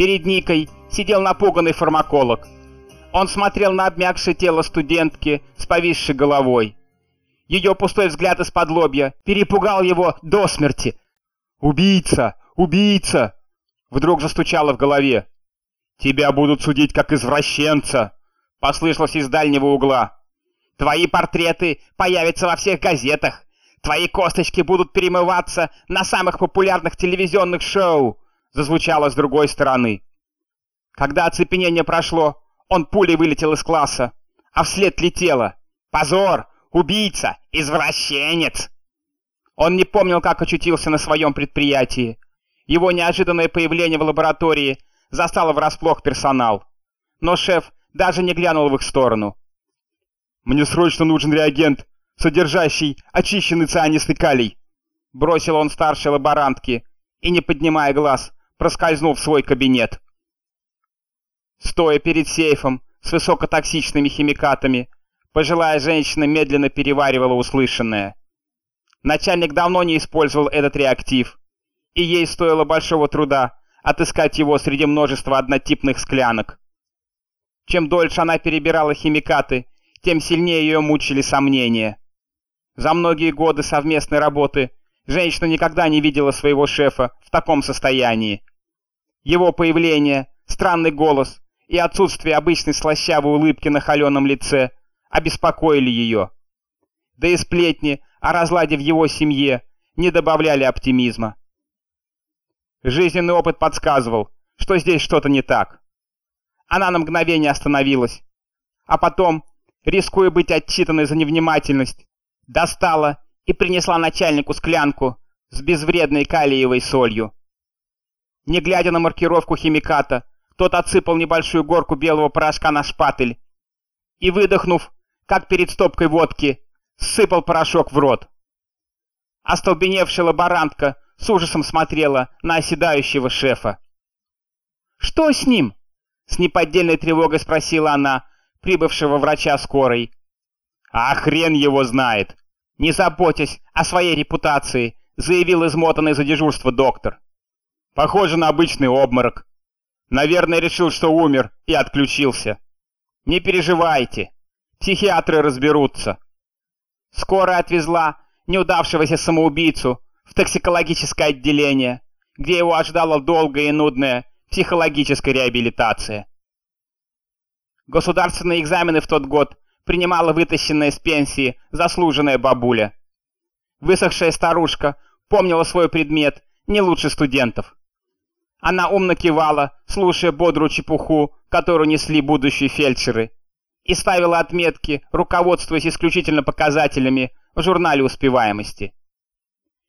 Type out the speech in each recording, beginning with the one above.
Перед Никой сидел напуганный фармаколог. Он смотрел на обмякшее тело студентки с повисшей головой. Ее пустой взгляд из-под лобья перепугал его до смерти. «Убийца! Убийца!» Вдруг застучало в голове. «Тебя будут судить как извращенца!» Послышалось из дальнего угла. «Твои портреты появятся во всех газетах! Твои косточки будут перемываться на самых популярных телевизионных шоу!» Зазвучало с другой стороны. Когда оцепенение прошло, он пулей вылетел из класса, а вслед летело. «Позор! Убийца! Извращенец!» Он не помнил, как очутился на своем предприятии. Его неожиданное появление в лаборатории застало врасплох персонал. Но шеф даже не глянул в их сторону. «Мне срочно нужен реагент, содержащий очищенный цианистый калий!» Бросил он старшей лаборантке и, не поднимая глаз, проскользнул в свой кабинет. Стоя перед сейфом с высокотоксичными химикатами, пожилая женщина медленно переваривала услышанное. Начальник давно не использовал этот реактив, и ей стоило большого труда отыскать его среди множества однотипных склянок. Чем дольше она перебирала химикаты, тем сильнее ее мучили сомнения. За многие годы совместной работы женщина никогда не видела своего шефа в таком состоянии. Его появление, странный голос и отсутствие обычной слащавой улыбки на холеном лице обеспокоили ее. Да и сплетни о разладе в его семье не добавляли оптимизма. Жизненный опыт подсказывал, что здесь что-то не так. Она на мгновение остановилась, а потом, рискуя быть отчитанной за невнимательность, достала и принесла начальнику склянку с безвредной калиевой солью. Не глядя на маркировку химиката, тот отсыпал небольшую горку белого порошка на шпатель и, выдохнув, как перед стопкой водки, сыпал порошок в рот. Остолбеневшая лаборантка с ужасом смотрела на оседающего шефа. «Что с ним?» — с неподдельной тревогой спросила она, прибывшего врача скорой. «А хрен его знает!» «Не заботясь о своей репутации», — заявил измотанный за дежурство доктор. «Похоже на обычный обморок. Наверное, решил, что умер и отключился. Не переживайте, психиатры разберутся». Скорая отвезла неудавшегося самоубийцу в токсикологическое отделение, где его ожидала долгая и нудная психологическая реабилитация. Государственные экзамены в тот год принимала вытащенная с пенсии заслуженная бабуля. Высохшая старушка помнила свой предмет не лучше студентов. Она умно кивала, слушая бодрую чепуху, которую несли будущие фельдшеры, и ставила отметки, руководствуясь исключительно показателями в журнале успеваемости.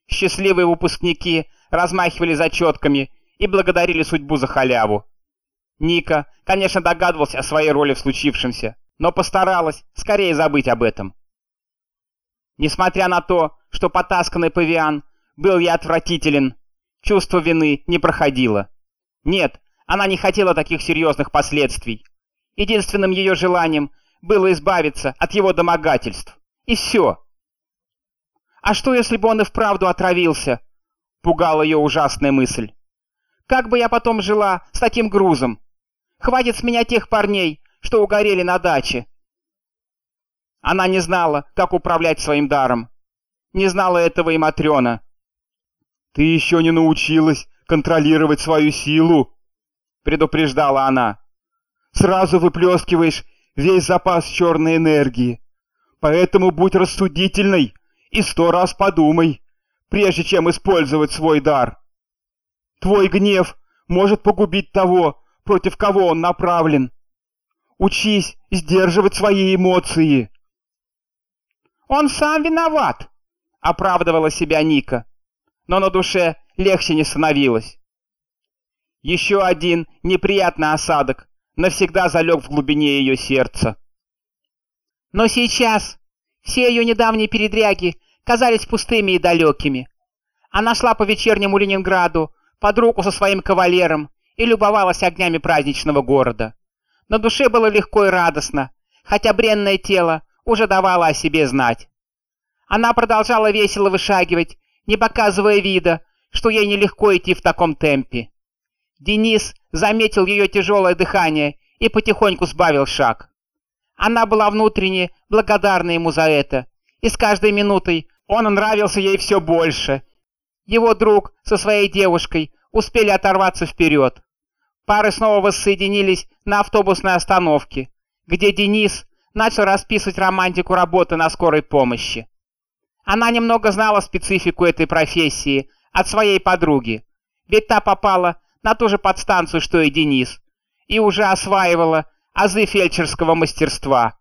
Счастливые выпускники размахивали зачетками и благодарили судьбу за халяву. Ника, конечно, догадывался о своей роли в случившемся, но постаралась скорее забыть об этом. Несмотря на то, что потасканный павиан был ей отвратителен, чувство вины не проходило. Нет, она не хотела таких серьезных последствий. Единственным ее желанием было избавиться от его домогательств. И все. А что, если бы он и вправду отравился? Пугала ее ужасная мысль. Как бы я потом жила с таким грузом? Хватит с меня тех парней, что угорели на даче. Она не знала, как управлять своим даром. Не знала этого и Матрена. «Ты еще не научилась контролировать свою силу», — предупреждала она. «Сразу выплескиваешь весь запас черной энергии. Поэтому будь рассудительной и сто раз подумай, прежде чем использовать свой дар. Твой гнев может погубить того, против кого он направлен. Учись сдерживать свои эмоции. Он сам виноват, оправдывала себя Ника, но на душе легче не становилось. Еще один неприятный осадок навсегда залег в глубине ее сердца. Но сейчас все ее недавние передряги казались пустыми и далекими. Она шла по вечернему Ленинграду под руку со своим кавалером и любовалась огнями праздничного города. На душе было легко и радостно, хотя бренное тело уже давало о себе знать. Она продолжала весело вышагивать, не показывая вида, что ей нелегко идти в таком темпе. Денис заметил ее тяжелое дыхание и потихоньку сбавил шаг. Она была внутренне благодарна ему за это, и с каждой минутой он нравился ей все больше. Его друг со своей девушкой успели оторваться вперед. Пары снова воссоединились на автобусной остановке, где Денис начал расписывать романтику работы на скорой помощи. Она немного знала специфику этой профессии от своей подруги, ведь та попала на ту же подстанцию, что и Денис, и уже осваивала азы фельдшерского мастерства.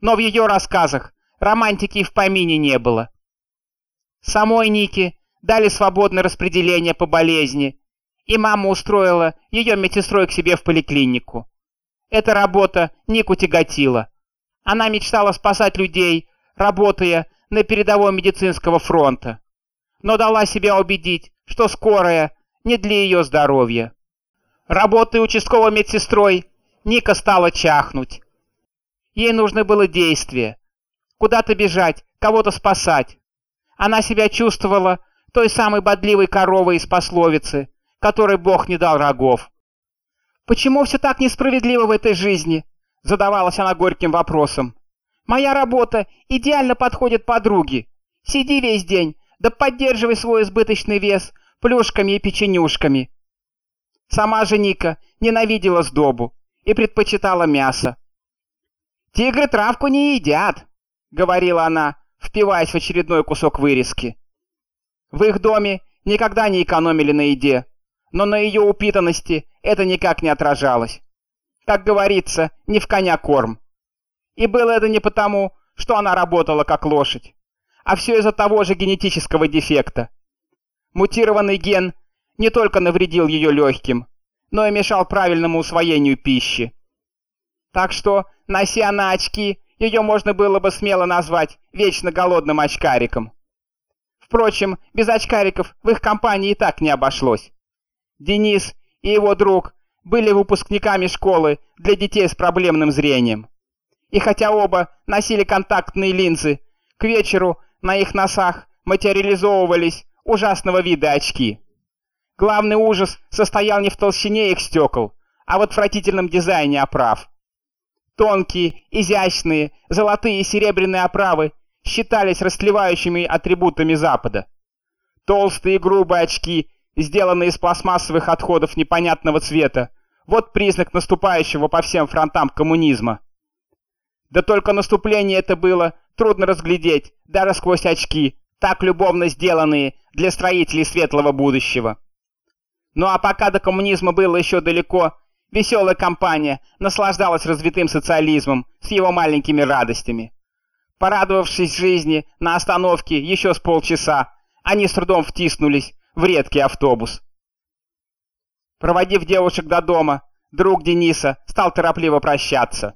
Но в ее рассказах романтики и в помине не было. Самой Нике дали свободное распределение по болезни, и мама устроила ее медсестрой к себе в поликлинику. Эта работа Нику тяготила. Она мечтала спасать людей, работая на передовой медицинского фронта, но дала себя убедить, что скорая не для ее здоровья. Работая участковой медсестрой, Ника стала чахнуть. Ей нужно было действие, куда-то бежать, кого-то спасать. Она себя чувствовала той самой бодливой коровой из пословицы, которой Бог не дал рогов. «Почему все так несправедливо в этой жизни?» — задавалась она горьким вопросом. «Моя работа идеально подходит подруге. Сиди весь день, да поддерживай свой избыточный вес плюшками и печенюшками». Сама же Ника ненавидела сдобу и предпочитала мясо. «Тигры травку не едят», — говорила она, впиваясь в очередной кусок вырезки. В их доме никогда не экономили на еде, но на ее упитанности это никак не отражалось. Как говорится, не в коня корм. И было это не потому, что она работала как лошадь, а все из-за того же генетического дефекта. Мутированный ген не только навредил ее легким, но и мешал правильному усвоению пищи. Так что, нося на очки, ее можно было бы смело назвать вечно голодным очкариком. Впрочем, без очкариков в их компании и так не обошлось. Денис и его друг были выпускниками школы для детей с проблемным зрением. И хотя оба носили контактные линзы, к вечеру на их носах материализовывались ужасного вида очки. Главный ужас состоял не в толщине их стекол, а в отвратительном дизайне оправ. Тонкие, изящные, золотые и серебряные оправы считались расслевающими атрибутами Запада. Толстые и грубые очки, сделанные из пластмассовых отходов непонятного цвета, вот признак наступающего по всем фронтам коммунизма. Да только наступление это было трудно разглядеть, даже сквозь очки, так любовно сделанные для строителей светлого будущего. Ну а пока до коммунизма было еще далеко, Веселая компания наслаждалась развитым социализмом с его маленькими радостями. Порадовавшись жизни на остановке еще с полчаса, они с трудом втиснулись в редкий автобус. Проводив девушек до дома, друг Дениса стал торопливо прощаться.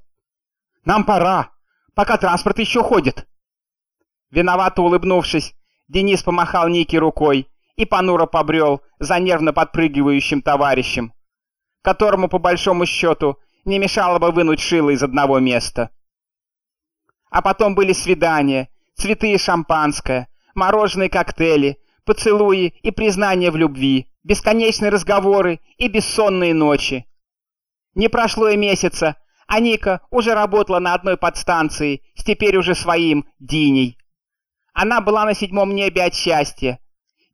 «Нам пора, пока транспорт еще ходит». Виновато улыбнувшись, Денис помахал Нике рукой и понуро побрел за нервно подпрыгивающим товарищем, которому, по большому счету, не мешало бы вынуть шило из одного места. А потом были свидания, цветы и шампанское, мороженые коктейли, поцелуи и признания в любви, бесконечные разговоры и бессонные ночи. Не прошло и месяца, а Ника уже работала на одной подстанции с теперь уже своим Диней. Она была на седьмом небе от счастья.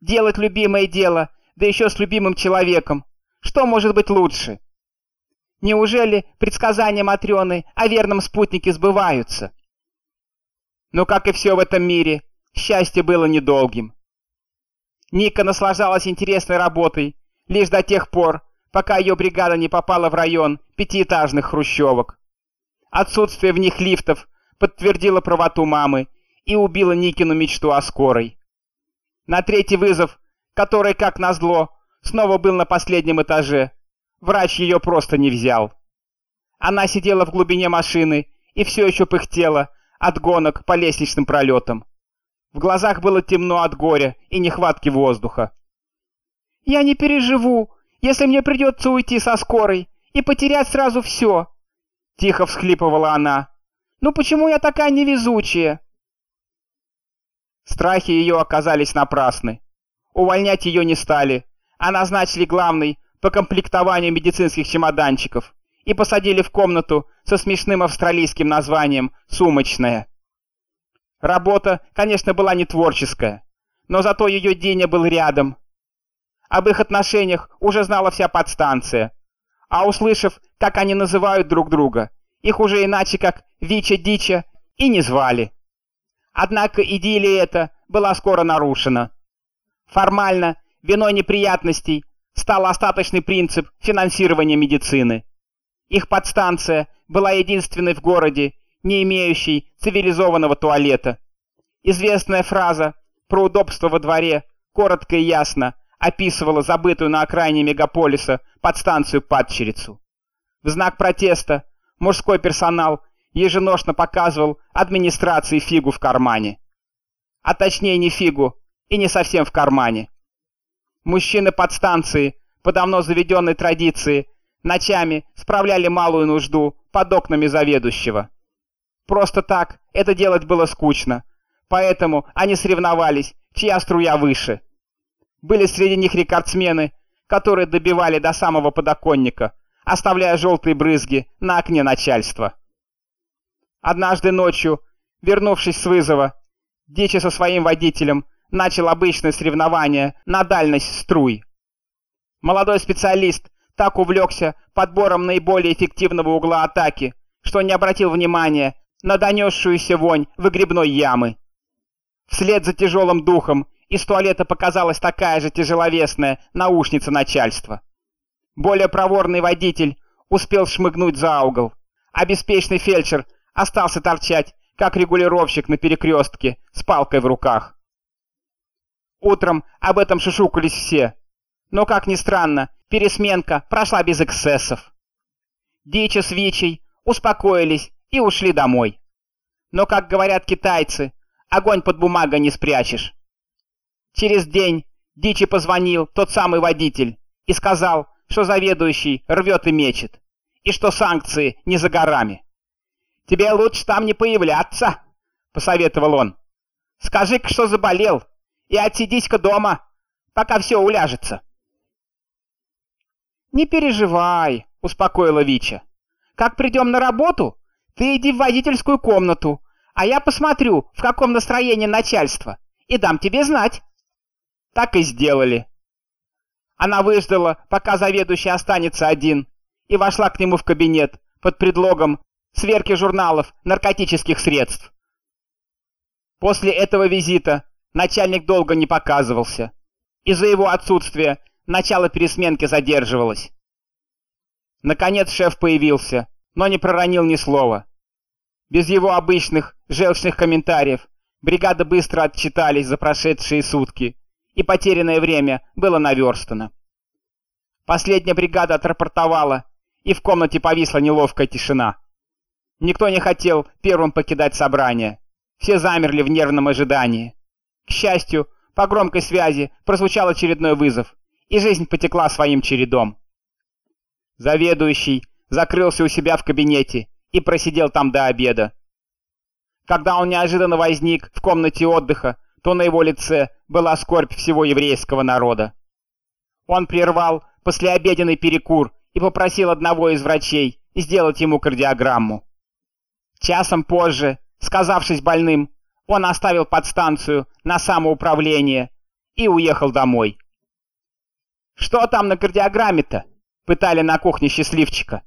Делать любимое дело, да еще с любимым человеком, что может быть лучше? Неужели предсказания Матрёны о верном спутнике сбываются? Но, как и все в этом мире, счастье было недолгим. Ника наслаждалась интересной работой лишь до тех пор, пока ее бригада не попала в район пятиэтажных хрущевок. Отсутствие в них лифтов подтвердило правоту мамы и убило Никину мечту о скорой. На третий вызов, который, как назло, снова был на последнем этаже. Врач ее просто не взял. Она сидела в глубине машины и все еще пыхтела от гонок по лестничным пролетам. В глазах было темно от горя и нехватки воздуха. «Я не переживу, если мне придется уйти со скорой и потерять сразу все!» Тихо всхлипывала она. «Ну почему я такая невезучая?» Страхи ее оказались напрасны. Увольнять ее не стали, а назначили главной по комплектованию медицинских чемоданчиков и посадили в комнату со смешным австралийским названием «Сумочная». Работа, конечно, была не творческая, но зато ее Диня был рядом. Об их отношениях уже знала вся подстанция, а услышав, как они называют друг друга, их уже иначе как Вича-Дича и не звали. Однако идиллия эта была скоро нарушена. Формально, виной неприятностей, стал остаточный принцип финансирования медицины. Их подстанция была единственной в городе, не имеющей цивилизованного туалета. Известная фраза про удобство во дворе коротко и ясно описывала забытую на окраине мегаполиса подстанцию-падчерицу. В знак протеста мужской персонал еженошно показывал администрации фигу в кармане. А точнее не фигу и не совсем в кармане. Мужчины подстанции, по давно заведенной традиции, ночами справляли малую нужду под окнами заведующего. Просто так это делать было скучно, поэтому они соревновались, чья струя выше. Были среди них рекордсмены, которые добивали до самого подоконника, оставляя желтые брызги на окне начальства. Однажды ночью, вернувшись с вызова, Дичи со своим водителем начал обычное соревнование на дальность струй. Молодой специалист так увлекся подбором наиболее эффективного угла атаки, что не обратил внимания на донесшуюся вонь выгребной ямы. Вслед за тяжелым духом из туалета показалась такая же тяжеловесная наушница начальства. Более проворный водитель успел шмыгнуть за угол, а беспечный фельдшер остался торчать, как регулировщик на перекрестке, с палкой в руках. Утром об этом шушукались все, но, как ни странно, пересменка прошла без эксцессов. Дичи с Вичей успокоились и ушли домой. Но, как говорят китайцы, огонь под бумагой не спрячешь. Через день Дичи позвонил тот самый водитель и сказал, что заведующий рвет и мечет, и что санкции не за горами. «Тебе лучше там не появляться», — посоветовал он. «Скажи-ка, что заболел, и отсидись-ка дома, пока все уляжется». «Не переживай», — успокоила Вича. «Как придем на работу, ты иди в водительскую комнату, а я посмотрю, в каком настроении начальство, и дам тебе знать». Так и сделали. Она выждала, пока заведующий останется один, и вошла к нему в кабинет под предлогом сверки журналов наркотических средств. После этого визита начальник долго не показывался. Из-за его отсутствия начало пересменки задерживалось. Наконец шеф появился, но не проронил ни слова. Без его обычных желчных комментариев бригада быстро отчитались за прошедшие сутки и потерянное время было наверстано. Последняя бригада отрапортовала, и в комнате повисла неловкая тишина. Никто не хотел первым покидать собрание. Все замерли в нервном ожидании. К счастью, по громкой связи прозвучал очередной вызов, и жизнь потекла своим чередом. Заведующий закрылся у себя в кабинете и просидел там до обеда. Когда он неожиданно возник в комнате отдыха, то на его лице была скорбь всего еврейского народа. Он прервал послеобеденный перекур и попросил одного из врачей сделать ему кардиограмму. Часом позже, сказавшись больным, он оставил подстанцию на самоуправление и уехал домой. «Что там на кардиограмме-то?» — пытали на кухне счастливчика.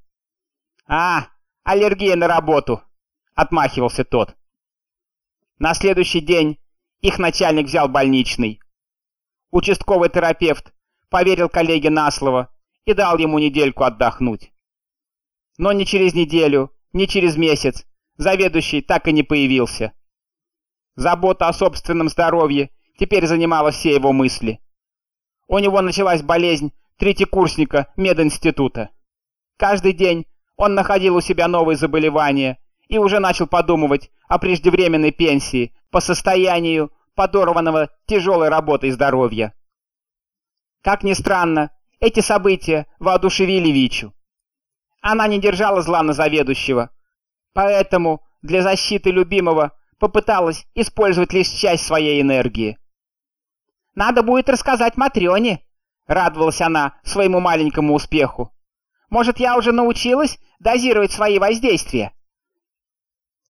«А, аллергия на работу», — отмахивался тот. На следующий день их начальник взял больничный. Участковый терапевт поверил коллеге на слово и дал ему недельку отдохнуть. Но ни через неделю, ни через месяц заведующий так и не появился. Забота о собственном здоровье теперь занимала все его мысли. У него началась болезнь третьекурсника мединститута. Каждый день он находил у себя новые заболевания и уже начал подумывать о преждевременной пенсии по состоянию подорванного тяжелой работой здоровья. Как ни странно, эти события воодушевили Вичу. Она не держала зла на заведующего, поэтому для защиты любимого попыталась использовать лишь часть своей энергии. «Надо будет рассказать Матрёне», — радовалась она своему маленькому успеху. «Может, я уже научилась дозировать свои воздействия?»